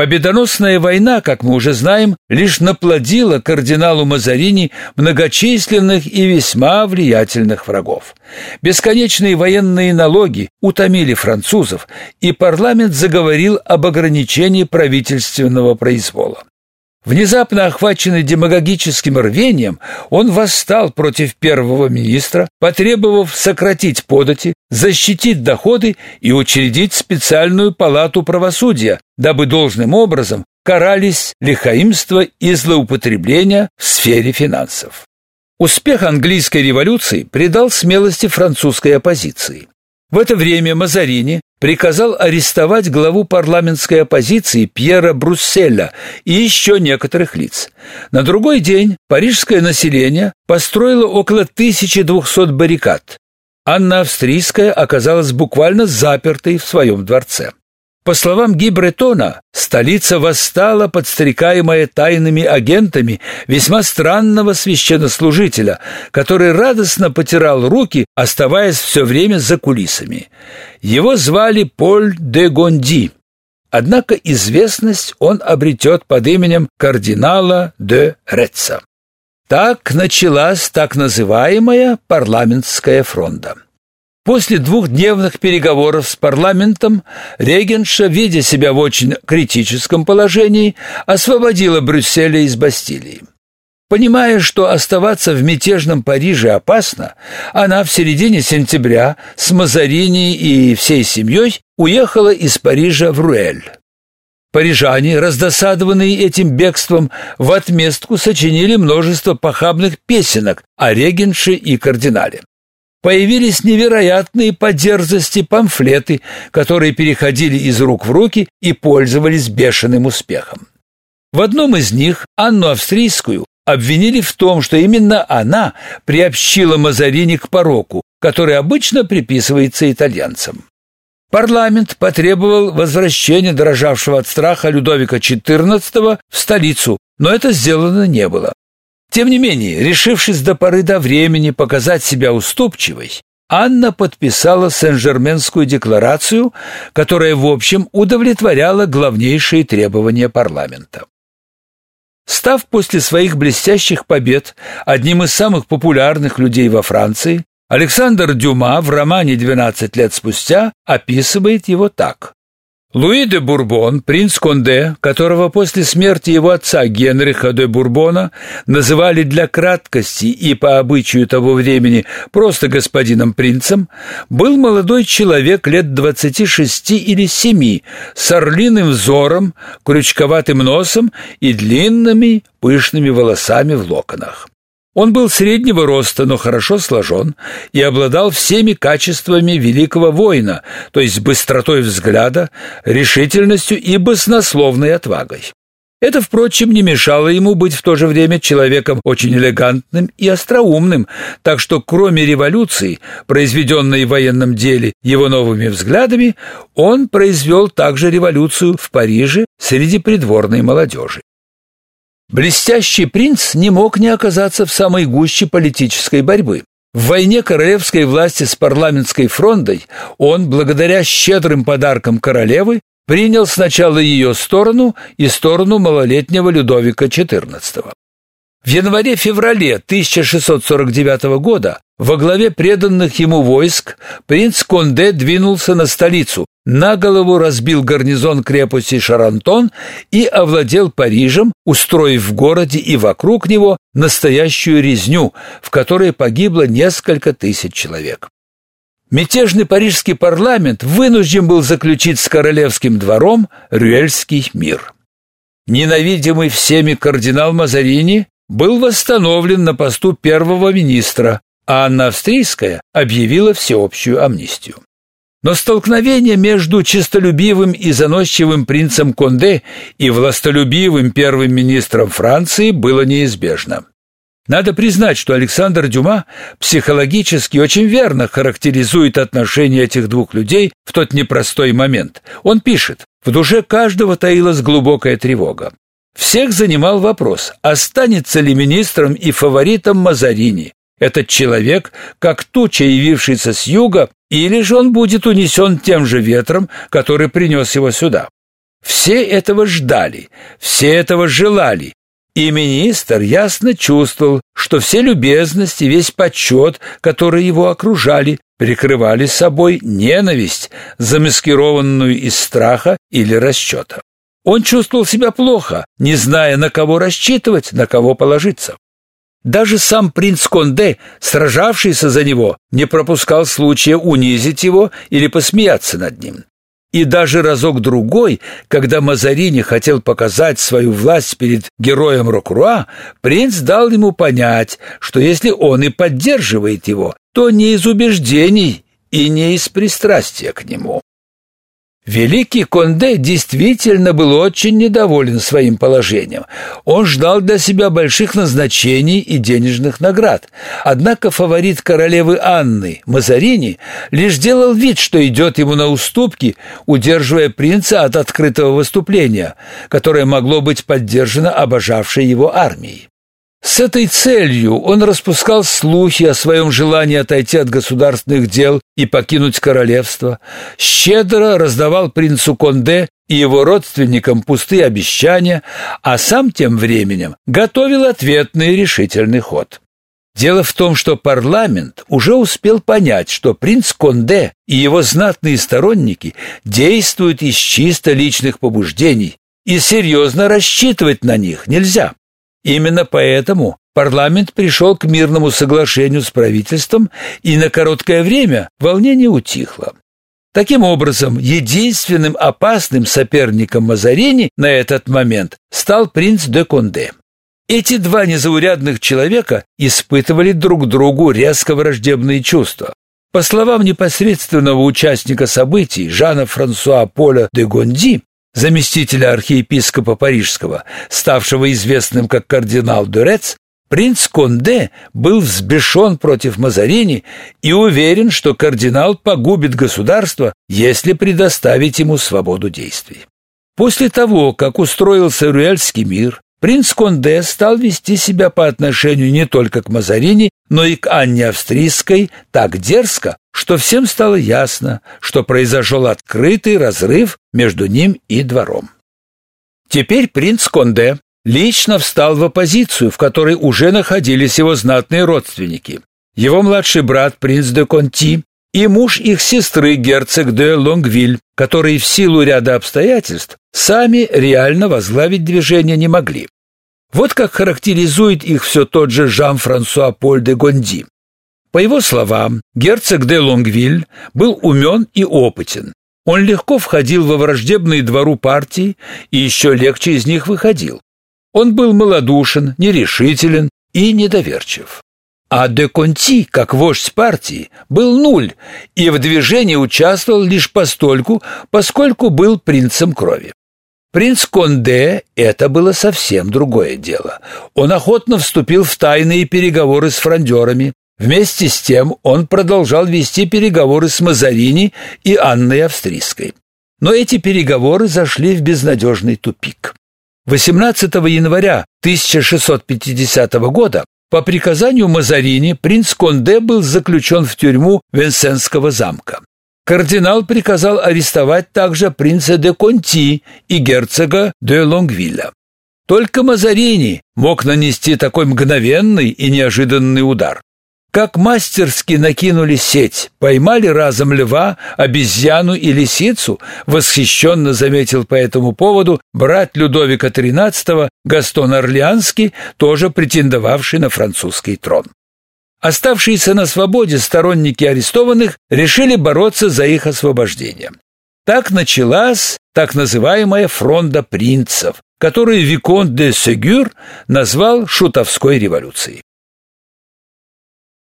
Победоносная война, как мы уже знаем, лишь наплодила кардиналу Мазарини многочисленных и весьма влиятельных врагов. Бесконечные военные налоги утомили французов, и парламент заговорил об ограничении правительственного произвола. Внезапно охваченный демагогическим рвением, он восстал против первого министра, потребовав сократить подати, защитить доходы и учредить специальную палату правосудия, дабы должным образом карались лихаимство и злоупотребления в сфере финансов. Успех английской революции придал смелости французской оппозиции. В это время Мазарини приказал арестовать главу парламентской оппозиции Пьера Брусселя и еще некоторых лиц. На другой день парижское население построило около 1200 баррикад. Анна Австрийская оказалась буквально запертой в своем дворце. По словам Гибретона, столица восстала, подстрекаемая тайными агентами весьма странного священнослужителя, который радостно потирал руки, оставаясь все время за кулисами. Его звали Поль де Гонди. Однако известность он обретет под именем кардинала де Реца. Так началась так называемая парламентская фронта. После двухдневных переговоров с парламентом регенша, видя себя в очень критическом положении, освободила Брюсселя из Бастилии. Понимая, что оставаться в мятежном Париже опасно, она в середине сентября с Мазарини и всей семьей уехала из Парижа в Руэль. Парижане, раздосадованные этим бегством, в отместку сочинили множество похабных песенок о регенше и кардинале. Появились невероятные по дерзости памфлеты, которые переходили из рук в руки и пользовались бешеным успехом. В одном из них Анну Австрийскую обвинили в том, что именно она приобщила Мазарини к пороку, который обычно приписывается итальянцам. Парламент потребовал возвращения дрожавшего от страха Людовика XIV в столицу, но это сделано не было. Тем не менее, решившись до поры до времени показать себя уступчивой, Анна подписала Сен-Жерменскую декларацию, которая в общем удовлетворяла главнейшие требования парламента. Став после своих блестящих побед одним из самых популярных людей во Франции, Александр Дюма в романе «12 лет спустя» описывает его так. Луи де Бурбон, принц Конде, которого после смерти его отца Генриха де Бурбона называли для краткости и по обычаю того времени просто господином принцем, был молодой человек лет двадцати шести или семи, с орлиным взором, крючковатым носом и длинными пышными волосами в локонах. Он был среднего роста, но хорошо сложен и обладал всеми качествами великого воина, то есть быстротой взгляда, решительностью и баснословной отвагой. Это, впрочем, не мешало ему быть в то же время человеком очень элегантным и остроумным, так что кроме революции, произведенной в военном деле его новыми взглядами, он произвел также революцию в Париже среди придворной молодежи. Блестящий принц не мог не оказаться в самой гуще политической борьбы. В войне королевской власти с парламентской фрондой он, благодаря щедрым подаркам королевы, принял сначала ее сторону и сторону малолетнего Людовика XIV. В январе-феврале 1649 года во главе преданных ему войск принц Конде двинулся на столицу, на голову разбил гарнизон крепости Шарантон и овладел Парижем, устроив в городе и вокруг него настоящую резню, в которой погибло несколько тысяч человек. Мятежный парижский парламент вынужден был заключить с королевским двором Рюэльский мир. Ненавидимый всеми кардинал Мазарини был восстановлен на посту первого министра, а Анна Австрийская объявила всеобщую амнистию. Но столкновение между честолюбивым и заносчивым принцем Конде и властолюбивым первым министром Франции было неизбежно. Надо признать, что Александр Дюма психологически очень верно характеризует отношения этих двух людей в тот непростой момент. Он пишет: "В душе каждого таилась глубокая тревога. Всех занимал вопрос, останется ли министром и фаворитом Мазарини, этот человек, как туча, явившийся с юга, или же он будет унесен тем же ветром, который принес его сюда. Все этого ждали, все этого желали, и министр ясно чувствовал, что все любезности, весь почет, которые его окружали, прикрывали собой ненависть, замаскированную из страха или расчета. Он чувствовал себя плохо, не зная, на кого рассчитывать, на кого положиться. Даже сам принц Конде, сражавшийся за него, не пропускал случая унизить его или посмеяться над ним. И даже разок-другой, когда Мазарини хотел показать свою власть перед героем Рокруа, принц дал ему понять, что если он и поддерживает его, то не из убеждений и не из пристрастия к нему. Великий Конде действительно был очень недоволен своим положением. Он ждал для себя больших назначений и денежных наград. Однако фаворит королевы Анны, Мазарини, лишь делал вид, что идет ему на уступки, удерживая принца от открытого выступления, которое могло быть поддержано обожавшей его армией. С этой целью он распускал слухи о своем желании отойти от государственных дел и покинуть королевство, щедро раздавал принцу Конде и его родственникам пустые обещания, а сам тем временем готовил ответный решительный ход. Дело в том, что парламент уже успел понять, что принц Конде и его знатные сторонники действуют из чисто личных побуждений, и серьезно рассчитывать на них нельзя. Именно поэтому парламент пришел к мирному соглашению с правительством, и на короткое время волнение утихло. Таким образом, единственным опасным соперником Мазарини на этот момент стал принц де Конде. Эти два незаурядных человека испытывали друг другу резко враждебные чувства. По словам непосредственного участника событий Жана Франсуа Поля де Гонди, заместителя архиепископа Парижского, ставшего известным как кардинал Дюрец, принц Конде был взбешен против Мазарини и уверен, что кардинал погубит государство, если предоставить ему свободу действий. После того, как устроился Рюэльский мир, принц Конде стал вести себя по отношению не только к Мазарини, но и к Анне Австрийской так дерзко, что всем стало ясно, что произошел открытый разрыв между ним и двором. Теперь принц Конде лично встал в оппозицию, в которой уже находились его знатные родственники. Его младший брат принц де Конти и муж их сестры герцог де Лонгвиль, которые в силу ряда обстоятельств сами реально возглавить движение не могли. Вот как характеризует их все тот же Жан-Франсуа Поль де Гонди. По его словам, герцог де Лонгвиль был умен и опытен. Он легко входил во враждебные двору партии и еще легче из них выходил. Он был малодушен, нерешителен и недоверчив. А де Конти, как вождь партии, был нуль и в движении участвовал лишь постольку, поскольку был принцем крови. Принц Конде это было совсем другое дело. Он охотно вступил в тайные переговоры с фрондерами. Вместе с тем он продолжал вести переговоры с Мазарини и Анной Австрийской. Но эти переговоры зашли в безнадежный тупик. 18 января 1650 года по приказанию Мазарини принц Конде был заключен в тюрьму Венсенского замка. Кардинал приказал арестовать также принца де Конти и герцога де Лонгвилля. Только Мазарини мог нанести такой мгновенный и неожиданный удар. Как мастерски накинули сеть, поймали разом льва, обезьяну и лисицу, восхищенно заметил по этому поводу брат Людовика XIII Гастон Орлеанский, тоже претендовавший на французский трон. Оставшиеся на свободе сторонники арестованных решили бороться за их освобождение. Так началась так называемая фронда принцев, которую Виконт де Сегюр назвал шутовской революцией.